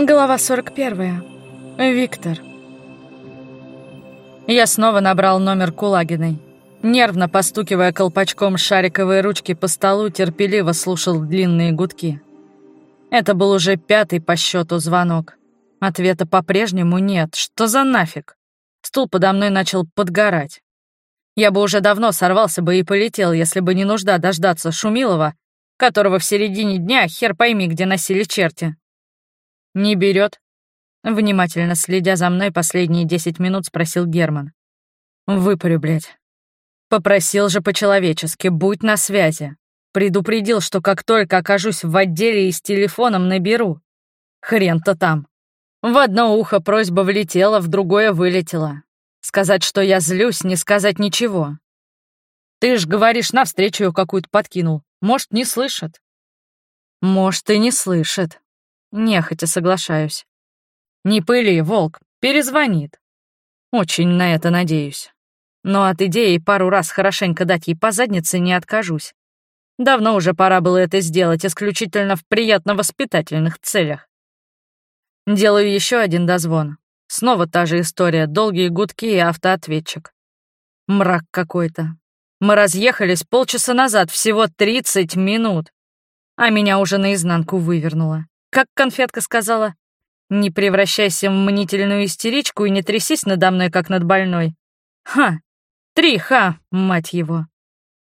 Глава 41. Виктор. Я снова набрал номер Кулагиной. Нервно постукивая колпачком шариковой ручки по столу, терпеливо слушал длинные гудки. Это был уже пятый по счету звонок. Ответа по-прежнему нет. Что за нафиг? Стул подо мной начал подгорать. Я бы уже давно сорвался бы и полетел, если бы не нужда дождаться Шумилова, которого в середине дня хер пойми, где носили черти. «Не берет?» Внимательно следя за мной последние десять минут, спросил Герман. «Выпарю, блядь. Попросил же по-человечески, будь на связи. Предупредил, что как только окажусь в отделе и с телефоном наберу. Хрен-то там. В одно ухо просьба влетела, в другое вылетела. Сказать, что я злюсь, не сказать ничего. Ты ж, говоришь, навстречу ее какую-то подкинул. Может, не слышит? Может, и не слышит. Нехотя соглашаюсь. Не пыли, волк, перезвонит. Очень на это надеюсь. Но от идеи пару раз хорошенько дать ей по заднице не откажусь. Давно уже пора было это сделать исключительно в приятно-воспитательных целях. Делаю еще один дозвон. Снова та же история, долгие гудки и автоответчик. Мрак какой-то. Мы разъехались полчаса назад, всего 30 минут. А меня уже наизнанку вывернуло. Как конфетка сказала, не превращайся в мнительную истеричку и не трясись надо мной, как над больной. Ха! Три ха, мать его.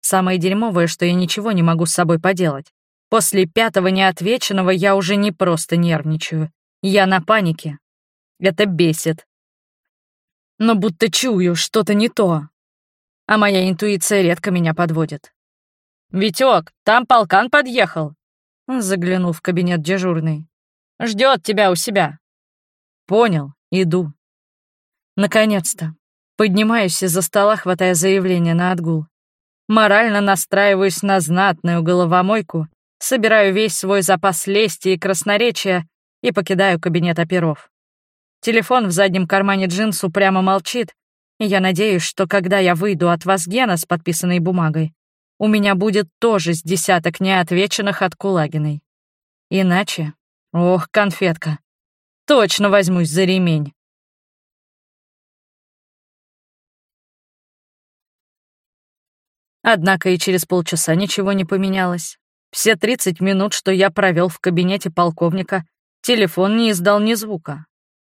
Самое дерьмовое, что я ничего не могу с собой поделать. После пятого неотвеченного я уже не просто нервничаю. Я на панике. Это бесит. Но будто чую, что-то не то. А моя интуиция редко меня подводит. «Витёк, там полкан подъехал!» Заглянул в кабинет дежурный. Ждет тебя у себя. Понял, иду. Наконец-то. Поднимаюсь из-за стола, хватая заявление на отгул. Морально настраиваюсь на знатную головомойку, собираю весь свой запас лести и красноречия и покидаю кабинет оперов. Телефон в заднем кармане джинсу прямо молчит, и я надеюсь, что когда я выйду от Вазгена с подписанной бумагой, у меня будет тоже с десяток неотвеченных от Кулагиной. Иначе... Ох, конфетка. Точно возьмусь за ремень. Однако и через полчаса ничего не поменялось. Все 30 минут, что я провел в кабинете полковника, телефон не издал ни звука.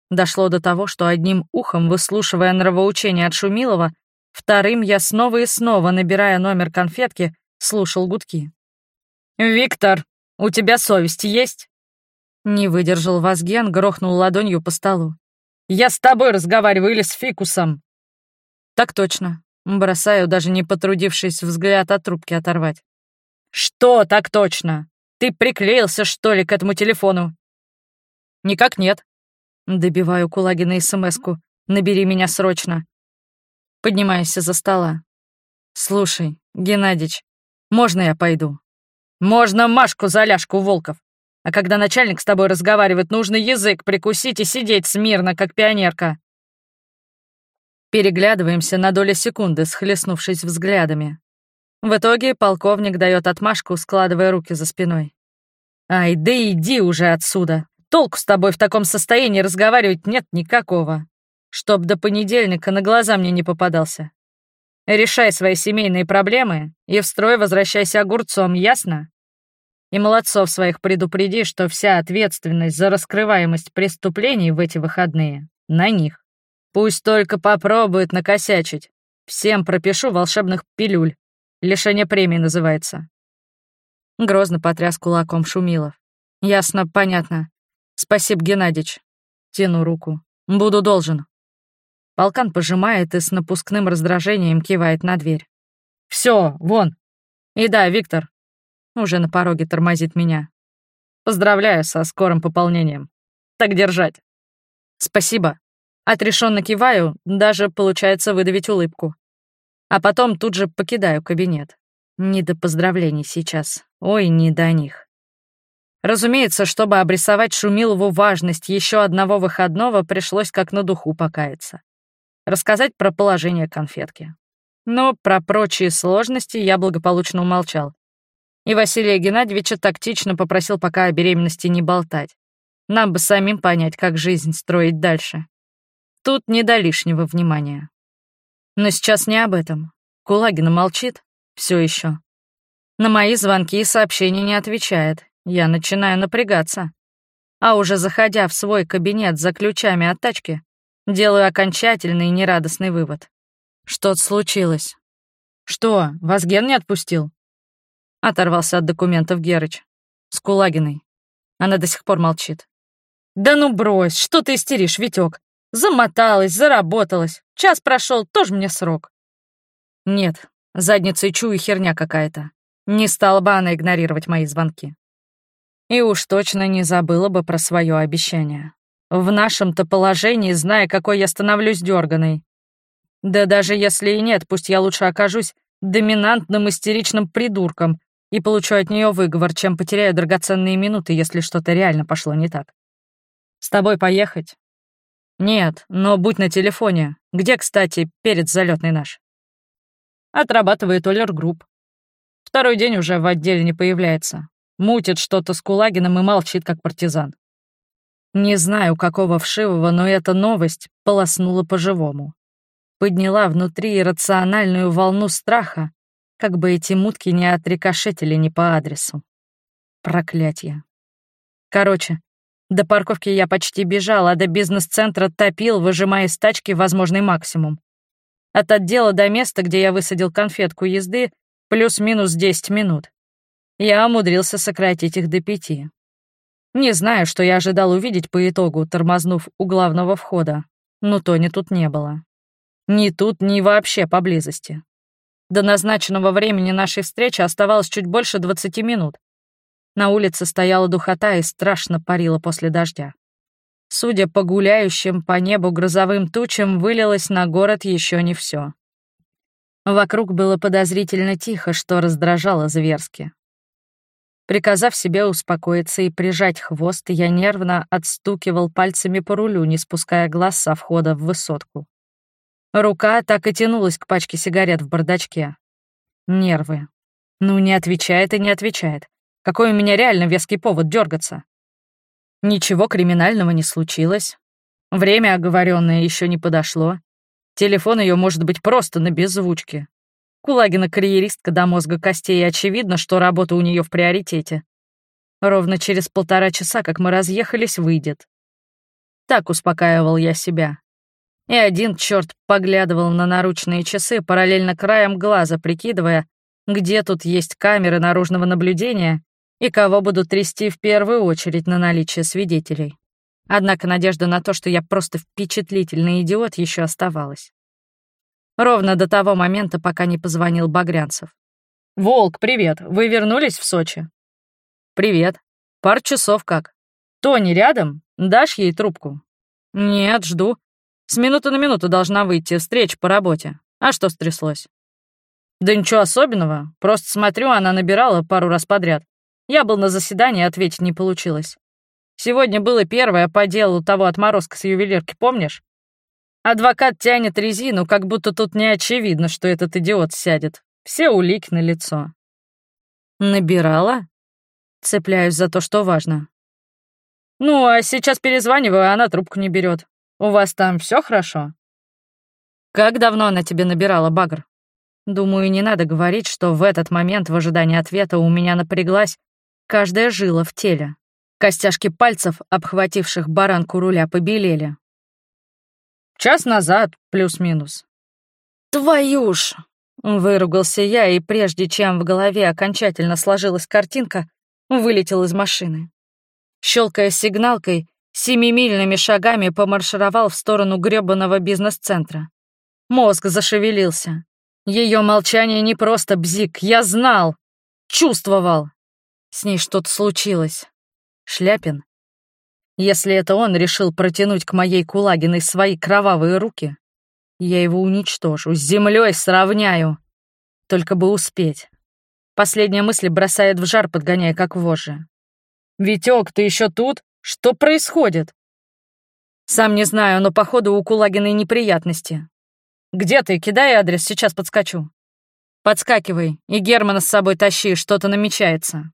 Дошло до того, что одним ухом, выслушивая нравоучение от Шумилова, Вторым я снова и снова, набирая номер конфетки, слушал гудки. «Виктор, у тебя совесть есть?» Не выдержал Вазген, грохнул ладонью по столу. «Я с тобой разговариваю или с фикусом?» «Так точно». Бросаю, даже не потрудившись взгляд от трубки оторвать. «Что так точно? Ты приклеился, что ли, к этому телефону?» «Никак нет». Добиваю Кулагина смс-ку. «Набери меня срочно». Поднимаюсь из-за стола. «Слушай, Геннадич, можно я пойду?» «Можно Машку за ляжку, Волков. А когда начальник с тобой разговаривает, нужно язык прикусить и сидеть смирно, как пионерка». Переглядываемся на долю секунды, схлестнувшись взглядами. В итоге полковник дает отмашку, складывая руки за спиной. «Ай, да иди уже отсюда! Толку с тобой в таком состоянии разговаривать нет никакого!» Чтоб до понедельника на глаза мне не попадался. Решай свои семейные проблемы и в строй возвращайся огурцом, ясно? И молодцов своих предупреди, что вся ответственность за раскрываемость преступлений в эти выходные на них. Пусть только попробуют накосячить. Всем пропишу волшебных пилюль. Лишение премии называется. Грозно потряс кулаком Шумилов. Ясно, понятно. Спасибо, Геннадич. Тяну руку. Буду должен. Полкан пожимает и с напускным раздражением кивает на дверь. Все, вон. И да, Виктор. Уже на пороге тормозит меня. Поздравляю со скорым пополнением. Так держать. Спасибо. Отрешенно киваю, даже получается выдавить улыбку. А потом тут же покидаю кабинет. Не до поздравлений сейчас. Ой, не до них. Разумеется, чтобы обрисовать Шумилову важность еще одного выходного, пришлось как на духу покаяться рассказать про положение конфетки. Но про прочие сложности я благополучно умолчал. И Василия Геннадьевича тактично попросил пока о беременности не болтать. Нам бы самим понять, как жизнь строить дальше. Тут не до лишнего внимания. Но сейчас не об этом. Кулагина молчит все еще. На мои звонки и сообщения не отвечает. Я начинаю напрягаться. А уже заходя в свой кабинет за ключами от тачки, делаю окончательный и нерадостный вывод. Что-то случилось. Что, вас Ген не отпустил? Оторвался от документов Герыч. С Кулагиной. Она до сих пор молчит. «Да ну брось, что ты истеришь, Витёк? Замоталась, заработалась. Час прошел, тоже мне срок». Нет, задницей чую херня какая-то. Не стала бы она игнорировать мои звонки. И уж точно не забыла бы про свое обещание. В нашем-то положении, зная, какой я становлюсь дерганой. Да даже если и нет, пусть я лучше окажусь доминантным истеричным придурком и получу от нее выговор, чем потеряю драгоценные минуты, если что-то реально пошло не так. С тобой поехать? Нет, но будь на телефоне. Где, кстати, перец залетный наш? Отрабатывает Олер Групп. Второй день уже в отделе не появляется. Мутит что-то с Кулагином и молчит, как партизан. Не знаю, какого вшивого, но эта новость полоснула по-живому. Подняла внутри иррациональную волну страха, как бы эти мутки не отрикошетили не по адресу. Проклятье. Короче, до парковки я почти бежал, а до бизнес-центра топил, выжимая из тачки возможный максимум. От отдела до места, где я высадил конфетку езды, плюс-минус 10 минут. Я умудрился сократить их до пяти. Не знаю, что я ожидал увидеть по итогу, тормознув у главного входа, но Тони тут не было. Ни тут, ни вообще поблизости. До назначенного времени нашей встречи оставалось чуть больше 20 минут, на улице стояла духота и страшно парила после дождя. Судя по гуляющим по небу грозовым тучам, вылилось на город еще не все. Вокруг было подозрительно тихо, что раздражало зверски. Приказав себе успокоиться и прижать хвост, я нервно отстукивал пальцами по рулю, не спуская глаз со входа в высотку. Рука так и тянулась к пачке сигарет в бардачке. Нервы. Ну, не отвечает и не отвечает. Какой у меня реально веский повод дергаться? Ничего криминального не случилось. Время оговоренное еще не подошло. Телефон ее может быть просто на беззвучке. Кулагина карьеристка до мозга костей, и очевидно, что работа у нее в приоритете. Ровно через полтора часа, как мы разъехались, выйдет. Так успокаивал я себя. И один черт поглядывал на наручные часы, параллельно краем глаза прикидывая, где тут есть камеры наружного наблюдения и кого будут трясти в первую очередь на наличие свидетелей. Однако надежда на то, что я просто впечатлительный идиот, еще оставалась. Ровно до того момента, пока не позвонил Багрянцев. «Волк, привет. Вы вернулись в Сочи?» «Привет. Пар часов как. Тони рядом? Дашь ей трубку?» «Нет, жду. С минуты на минуту должна выйти встреча по работе. А что стряслось?» «Да ничего особенного. Просто смотрю, она набирала пару раз подряд. Я был на заседании, ответить не получилось. Сегодня было первое по делу того отморозка с ювелирки, помнишь? Адвокат тянет резину, как будто тут не очевидно, что этот идиот сядет. Все улики на лицо. Набирала? Цепляюсь за то, что важно. Ну, а сейчас перезваниваю, а она трубку не берет. У вас там все хорошо? Как давно она тебе набирала, Багр? Думаю, не надо говорить, что в этот момент в ожидании ответа у меня напряглась Каждая жила в теле. Костяшки пальцев, обхвативших баранку руля, побелели. Час назад, плюс-минус. «Твою ж!» — выругался я, и прежде чем в голове окончательно сложилась картинка, вылетел из машины. Щелкая сигналкой, семимильными шагами помаршировал в сторону грёбаного бизнес-центра. Мозг зашевелился. Ее молчание не просто бзик, я знал, чувствовал. С ней что-то случилось. Шляпин? Если это он решил протянуть к моей Кулагиной свои кровавые руки, я его уничтожу, с землей сравняю. Только бы успеть. Последняя мысль бросает в жар, подгоняя как вожжи. «Витёк, ты еще тут? Что происходит?» «Сам не знаю, но походу у Кулагиной неприятности. Где ты? Кидай адрес, сейчас подскочу». «Подскакивай, и Германа с собой тащи, что-то намечается».